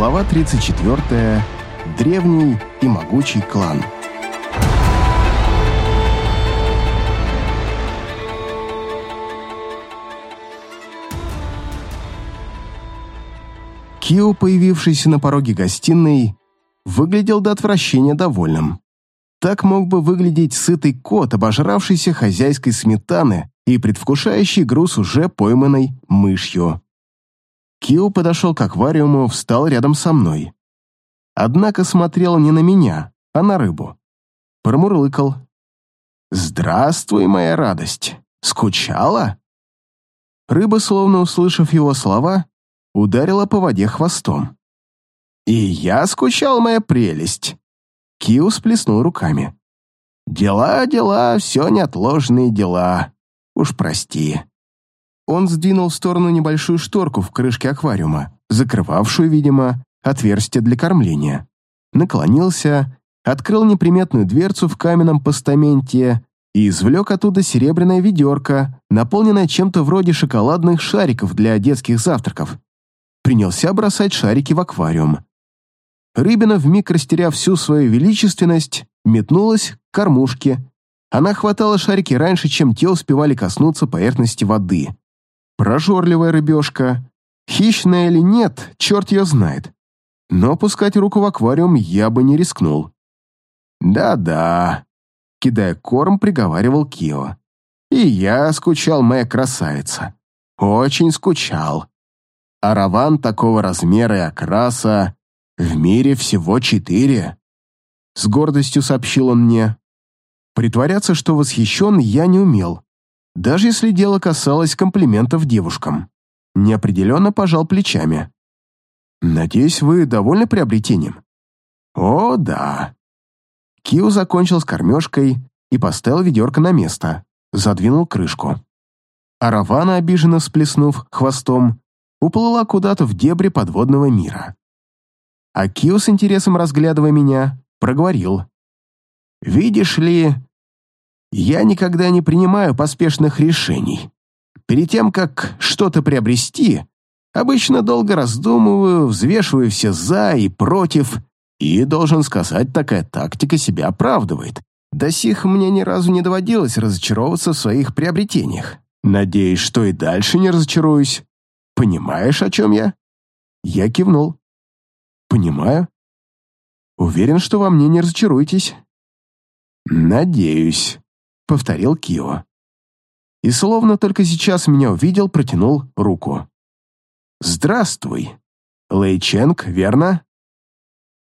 Глава 34. Древний и могучий клан. Кио, появившийся на пороге гостиной, выглядел до отвращения довольным. Так мог бы выглядеть сытый кот, обожравшийся хозяйской сметаны и предвкушающий груз уже пойманной мышью. Кио подошел к аквариуму, встал рядом со мной. Однако смотрел не на меня, а на рыбу. Промурлыкал. «Здравствуй, моя радость! Скучала?» Рыба, словно услышав его слова, ударила по воде хвостом. «И я скучал, моя прелесть!» Кио сплеснул руками. «Дела, дела, все неотложные дела. Уж прости». Он сдвинул в сторону небольшую шторку в крышке аквариума, закрывавшую, видимо, отверстие для кормления. Наклонился, открыл неприметную дверцу в каменном постаменте и извлек оттуда серебряное ведерко, наполненное чем-то вроде шоколадных шариков для детских завтраков. Принялся бросать шарики в аквариум. Рыбина, вмиг растеряв всю свою величественность, метнулась к кормушке. Она хватала шарики раньше, чем те успевали коснуться поверхности воды. Прожорливая рыбешка. Хищная или нет, черт ее знает. Но опускать руку в аквариум я бы не рискнул. «Да-да», — кидая корм, приговаривал Кио. «И я скучал, моя красавица. Очень скучал. Араван такого размера и окраса в мире всего четыре», — с гордостью сообщил он мне. Притворяться, что восхищен, я не умел даже если дело касалось комплиментов девушкам. Неопределенно пожал плечами. «Надеюсь, вы довольны приобретением?» «О, да». Кио закончил с кормежкой и поставил ведерко на место, задвинул крышку. А Равана, обиженно всплеснув хвостом, уплыла куда-то в дебри подводного мира. А Кио, с интересом разглядывая меня, проговорил. «Видишь ли, я никогда не принимаю поспешных решений. Перед тем, как что-то приобрести, обычно долго раздумываю, взвешиваю все «за» и «против», и, должен сказать, такая тактика себя оправдывает. До сих мне ни разу не доводилось разочаровываться в своих приобретениях. Надеюсь, что и дальше не разочаруюсь. Понимаешь, о чем я? Я кивнул. Понимаю. Уверен, что во мне не разочаруетесь. Надеюсь повторил Кио. И словно только сейчас меня увидел, протянул руку. «Здравствуй. Лэй Ченг, верно?»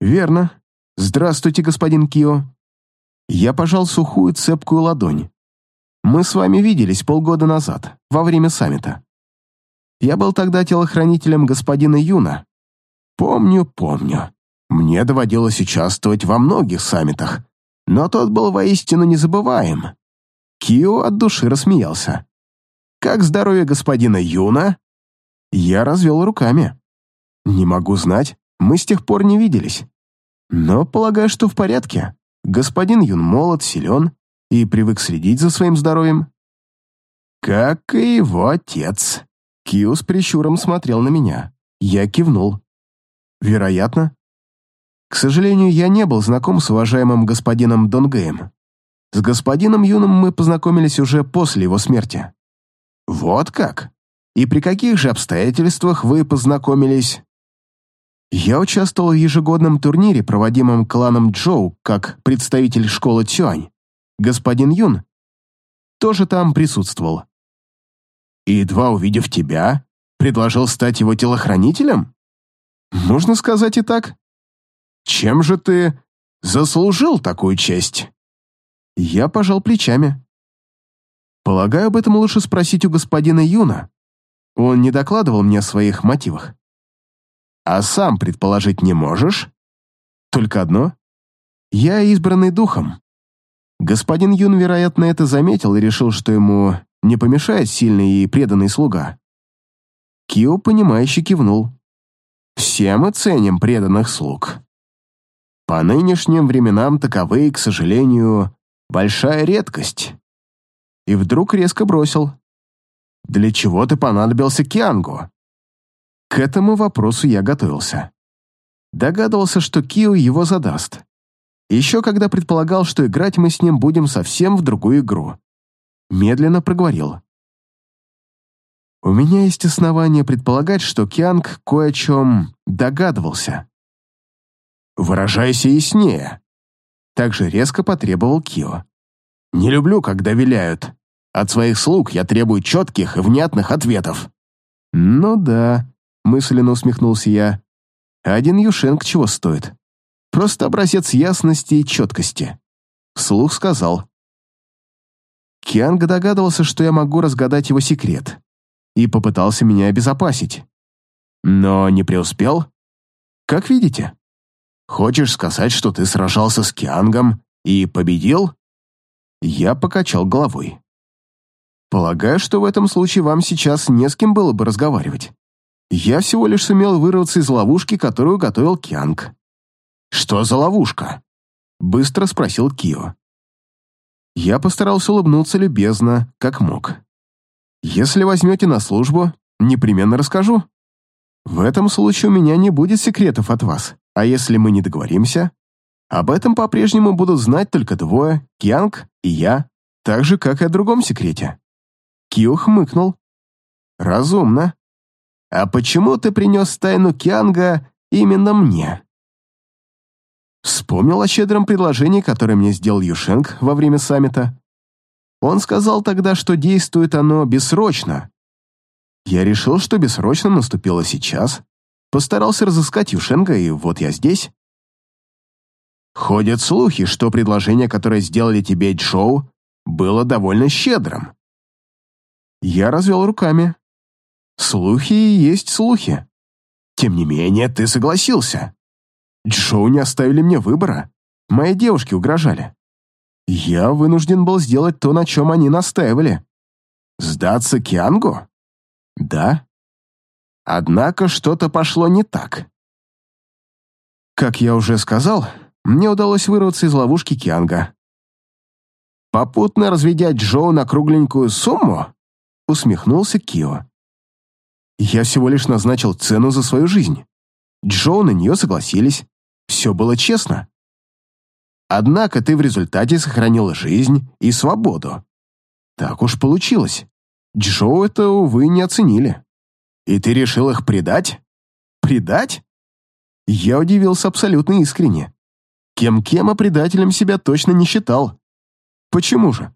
«Верно. Здравствуйте, господин Кио». Я пожал сухую цепкую ладонь. «Мы с вами виделись полгода назад, во время саммита. Я был тогда телохранителем господина Юна. Помню, помню. Мне доводилось участвовать во многих саммитах, но тот был воистину незабываем. Кио от души рассмеялся. «Как здоровье господина Юна?» Я развел руками. «Не могу знать, мы с тех пор не виделись. Но полагаю, что в порядке. Господин Юн молод, силен и привык следить за своим здоровьем». «Как и его отец». Кио с прищуром смотрел на меня. Я кивнул. «Вероятно». К сожалению, я не был знаком с уважаемым господином Донгеем. С господином Юном мы познакомились уже после его смерти. Вот как? И при каких же обстоятельствах вы познакомились? Я участвовал в ежегодном турнире, проводимом кланом Джоу, как представитель школы Цюань. Господин Юн тоже там присутствовал. И едва увидев тебя, предложил стать его телохранителем? Можно сказать и так. Чем же ты заслужил такую честь? Я пожал плечами. Полагаю, об этом лучше спросить у господина Юна. Он не докладывал мне о своих мотивах. А сам предположить не можешь? Только одно. Я избранный духом. Господин Юн, вероятно, это заметил и решил, что ему не помешает сильный и преданный слуга. Кио, понимающе кивнул. Все мы ценим преданных слуг. По нынешним временам таковые, к сожалению, Большая редкость. И вдруг резко бросил. Для чего ты понадобился Киангу? К этому вопросу я готовился. Догадывался, что Кио его задаст. Еще когда предполагал, что играть мы с ним будем совсем в другую игру. Медленно проговорил. У меня есть основания предполагать, что Кианг кое о чем догадывался. «Выражайся яснее», — также резко потребовал Кио. «Не люблю, когда виляют. От своих слуг я требую четких и внятных ответов». «Ну да», — мысленно усмехнулся я. «Один Юшенк чего стоит? Просто образец ясности и четкости». Вслух сказал. Кианг догадывался, что я могу разгадать его секрет, и попытался меня обезопасить. Но не преуспел. Как видите. Хочешь сказать, что ты сражался с Киангом и победил? Я покачал головой. Полагаю, что в этом случае вам сейчас не с кем было бы разговаривать. Я всего лишь сумел вырваться из ловушки, которую готовил Кианг. «Что за ловушка?» — быстро спросил Кио. Я постарался улыбнуться любезно, как мог. «Если возьмете на службу, непременно расскажу. В этом случае у меня не будет секретов от вас, а если мы не договоримся, об этом по-прежнему будут знать только двое, Кианг и я, так же, как и о другом секрете. Кио хмыкнул. «Разумно. А почему ты принес тайну Кианга именно мне?» Вспомнил о щедром предложении, которое мне сделал Юшенг во время саммита. Он сказал тогда, что действует оно бессрочно. Я решил, что бессрочно наступило сейчас. Постарался разыскать Юшенга, и вот я здесь. Ходят слухи, что предложение, которое сделали тебе Джоу, было довольно щедрым. Я развел руками. Слухи и есть слухи. Тем не менее, ты согласился. Джоу не оставили мне выбора. Мои девушки угрожали. Я вынужден был сделать то, на чем они настаивали. Сдаться Киангу? Да. Однако что-то пошло не так. Как я уже сказал, мне удалось вырваться из ловушки Кианга. Попутно разведя Джоу на кругленькую сумму, усмехнулся Кио. Я всего лишь назначил цену за свою жизнь. Джоу на нее согласились. Все было честно. Однако ты в результате сохранил жизнь и свободу. Так уж получилось. Джоу это, увы, не оценили. И ты решил их предать? Предать? Я удивился абсолютно искренне. Кем-кем, а предателем себя точно не считал. Почему же?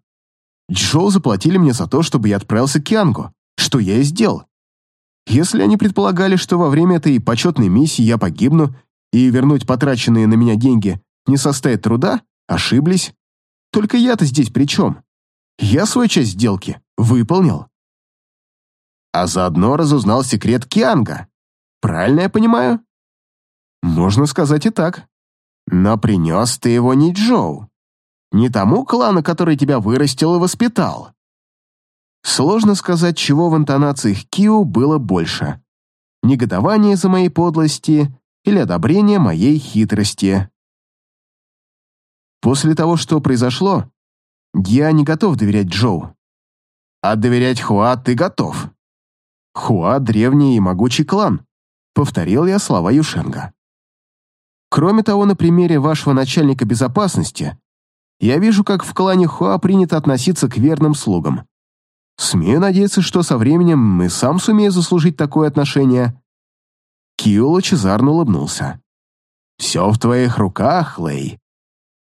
Джоу заплатили мне за то, чтобы я отправился к Киангу, что я и сделал. Если они предполагали, что во время этой почетной миссии я погибну и вернуть потраченные на меня деньги не составит труда, ошиблись. Только я-то здесь при чем? Я свою часть сделки выполнил. А заодно разузнал секрет Кианга. Правильно я понимаю? Можно сказать и так. Но принес ты его не Джоу не тому клану, который тебя вырастил и воспитал. Сложно сказать, чего в интонациях Кио было больше. Негодование за моей подлости или одобрение моей хитрости. После того, что произошло, я не готов доверять Джоу. А доверять Хуа ты готов. Хуа — древний и могучий клан, повторил я слова Юшенга. Кроме того, на примере вашего начальника безопасности я вижу, как в клане Хуа принято относиться к верным слугам. Смею надеяться, что со временем и сам сумею заслужить такое отношение». Кио лучезарно улыбнулся. «Все в твоих руках, Лэй.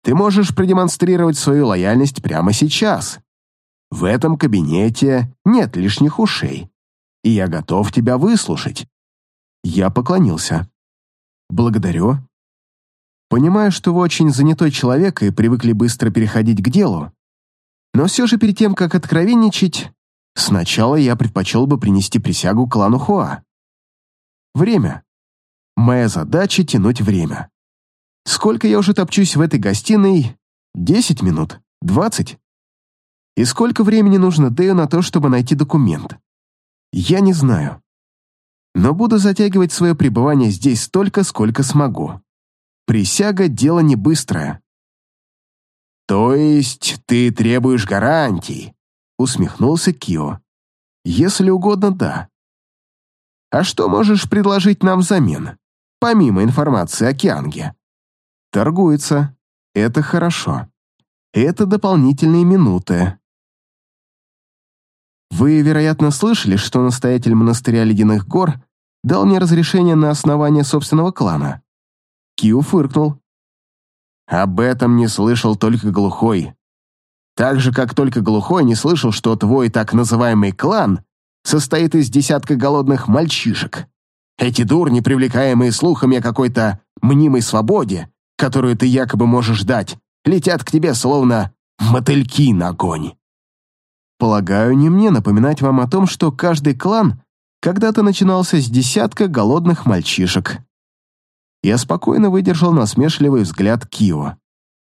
Ты можешь продемонстрировать свою лояльность прямо сейчас. В этом кабинете нет лишних ушей, и я готов тебя выслушать». Я поклонился. «Благодарю. Понимаю, что вы очень занятой человек и привыкли быстро переходить к делу. Но все же перед тем, как откровенничать, сначала я предпочел бы принести присягу клану Хуа. Время. Моя задача — тянуть время. Сколько я уже топчусь в этой гостиной? Десять минут? Двадцать? И сколько времени нужно Дэю на то, чтобы найти документ? Я не знаю. Но буду затягивать свое пребывание здесь столько, сколько смогу. Присяга — дело не быстрое. «То есть ты требуешь гарантий?» — усмехнулся Кио. «Если угодно, да. А что можешь предложить нам взамен? помимо информации о Кианге. Торгуется. Это хорошо. Это дополнительные минуты. Вы, вероятно, слышали, что настоятель монастыря Ледяных гор дал мне разрешение на основание собственного клана. Киу фыркнул. Об этом не слышал только глухой. Так же, как только глухой не слышал, что твой так называемый клан состоит из десятка голодных мальчишек. Эти дурни, привлекаемые слухами о какой-то мнимой свободе, которую ты якобы можешь дать, летят к тебе словно мотыльки на огонь. Полагаю, не мне напоминать вам о том, что каждый клан когда-то начинался с десятка голодных мальчишек. Я спокойно выдержал насмешливый взгляд Кио.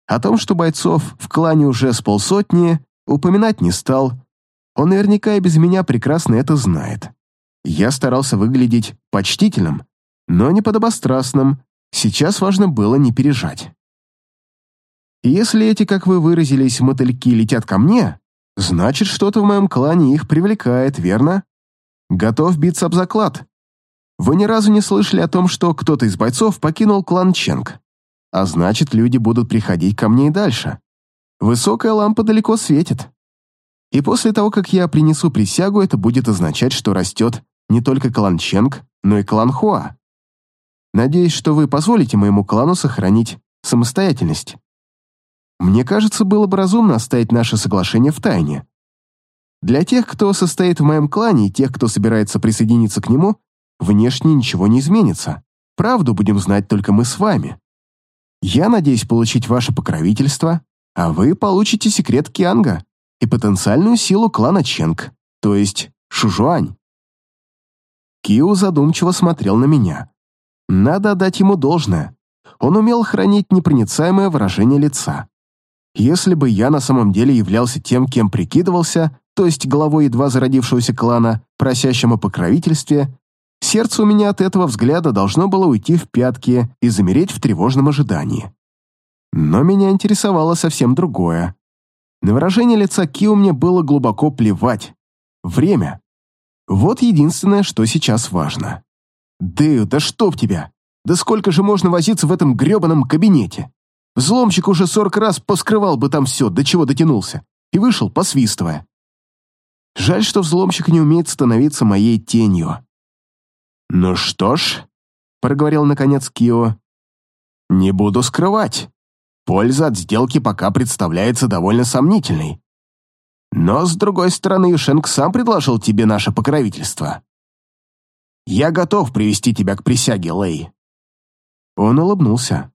О том, что бойцов в клане уже с полсотни, упоминать не стал. Он наверняка и без меня прекрасно это знает. Я старался выглядеть почтительным, но не подобострастным. Сейчас важно было не пережать. Если эти, как вы выразились, мотыльки летят ко мне, значит, что-то в моем клане их привлекает, верно? Готов биться об заклад. Вы ни разу не слышали о том, что кто-то из бойцов покинул клан Ченг. А значит, люди будут приходить ко мне и дальше. Высокая лампа далеко светит. И после того, как я принесу присягу, это будет означать, что растет не только клан Ченг, но и клан Хуа. Надеюсь, что вы позволите моему клану сохранить самостоятельность. Мне кажется, было бы разумно оставить наше соглашение в тайне. Для тех, кто состоит в моем клане, и тех, кто собирается присоединиться к нему, внешне ничего не изменится. Правду будем знать только мы с вами. Я надеюсь получить ваше покровительство, а вы получите секрет Кианга и потенциальную силу клана Ченг, то есть Шужуань. Киу задумчиво смотрел на меня. Надо отдать ему должное. Он умел хранить непроницаемое выражение лица. Если бы я на самом деле являлся тем, кем прикидывался, то есть главой едва зародившегося клана, просящим о покровительстве, Сердце у меня от этого взгляда должно было уйти в пятки и замереть в тревожном ожидании. Но меня интересовало совсем другое. На выражение лица Кио мне было глубоко плевать. Время. Вот единственное, что сейчас важно. «Дэю, да чтоб тебя! Да сколько же можно возиться в этом грёбаном кабинете? Взломщик уже сорок раз поскрывал бы там все, до чего дотянулся, и вышел, посвистывая. Жаль, что взломщик не умеет становиться моей тенью. «Ну что ж», — проговорил наконец Кио, — «не буду скрывать. Польза от сделки пока представляется довольно сомнительной. Но, с другой стороны, Юшенк сам предложил тебе наше покровительство. Я готов привести тебя к присяге, Лэй». Он улыбнулся.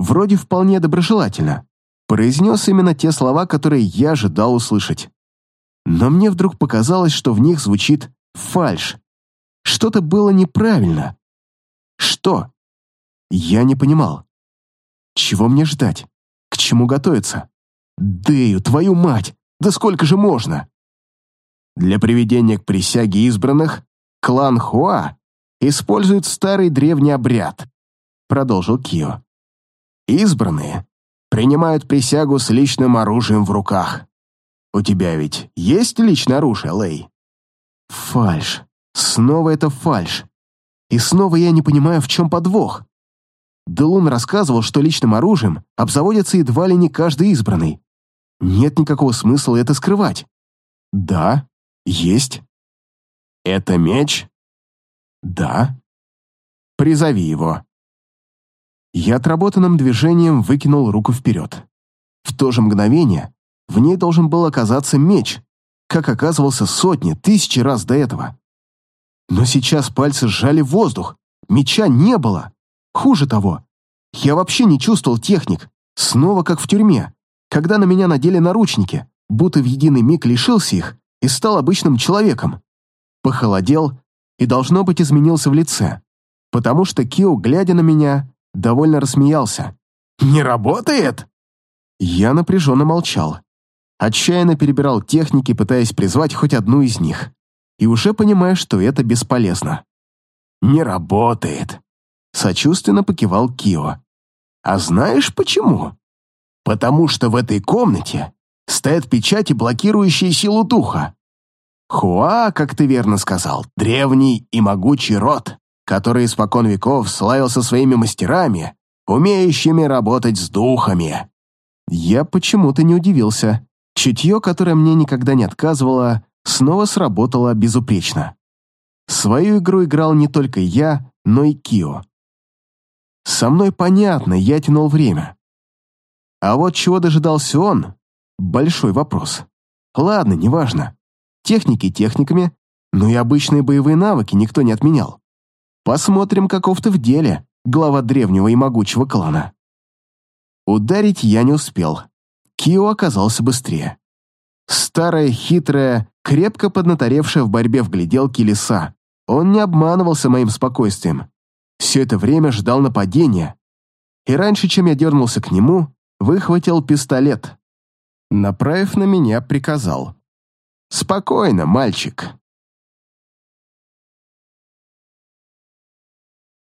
Вроде вполне доброжелательно. Произнес именно те слова, которые я ожидал услышать. Но мне вдруг показалось, что в них звучит фальшь. Что-то было неправильно. Что? Я не понимал. Чего мне ждать? К чему готовиться? Дэю, твою мать! Да сколько же можно? Для приведения к присяге избранных клан Хуа использует старый древний обряд, продолжил Кио. Избранные принимают присягу с личным оружием в руках. У тебя ведь есть личное оружие, Лэй? Фальш. Снова это фальш. И снова я не понимаю, в чем подвох. Делун рассказывал, что личным оружием обзаводится едва ли не каждый избранный. Нет никакого смысла это скрывать. Да, есть. Это меч? Да. Призови его. Я отработанным движением выкинул руку вперед. В то же мгновение в ней должен был оказаться меч, как оказывался сотни, тысячи раз до этого. Но сейчас пальцы сжали воздух, меча не было. Хуже того, я вообще не чувствовал техник, снова как в тюрьме, когда на меня надели наручники, будто в единый миг лишился их и стал обычным человеком. Похолодел и, должно быть, изменился в лице, потому что Кио, глядя на меня, довольно рассмеялся. «Не работает?» Я напряженно молчал. Отчаянно перебирал техники, пытаясь призвать хоть одну из них и уже понимая, что это бесполезно. «Не работает», — сочувственно покивал Кио. «А знаешь почему? Потому что в этой комнате стоят печати, блокирующие силу духа. Хуа, как ты верно сказал, древний и могучий род, который испокон веков славился своими мастерами, умеющими работать с духами. Я почему-то не удивился. Чутье, которое мне никогда не отказывало, снова сработало безупречно. Свою игру играл не только я, но и Кио. Со мной понятно, я тянул время. А вот чего дожидался он — большой вопрос. Ладно, неважно. Техники техниками, но и обычные боевые навыки никто не отменял. Посмотрим, каков ты в деле, глава древнего и могучего клана. Ударить я не успел. Кио оказался быстрее. Старая, хитрая, крепко поднаторевшая в борьбе в гляделке лиса. Он не обманывался моим спокойствием. Все это время ждал нападения. И раньше, чем я дернулся к нему, выхватил пистолет. Направив на меня, приказал. «Спокойно, мальчик.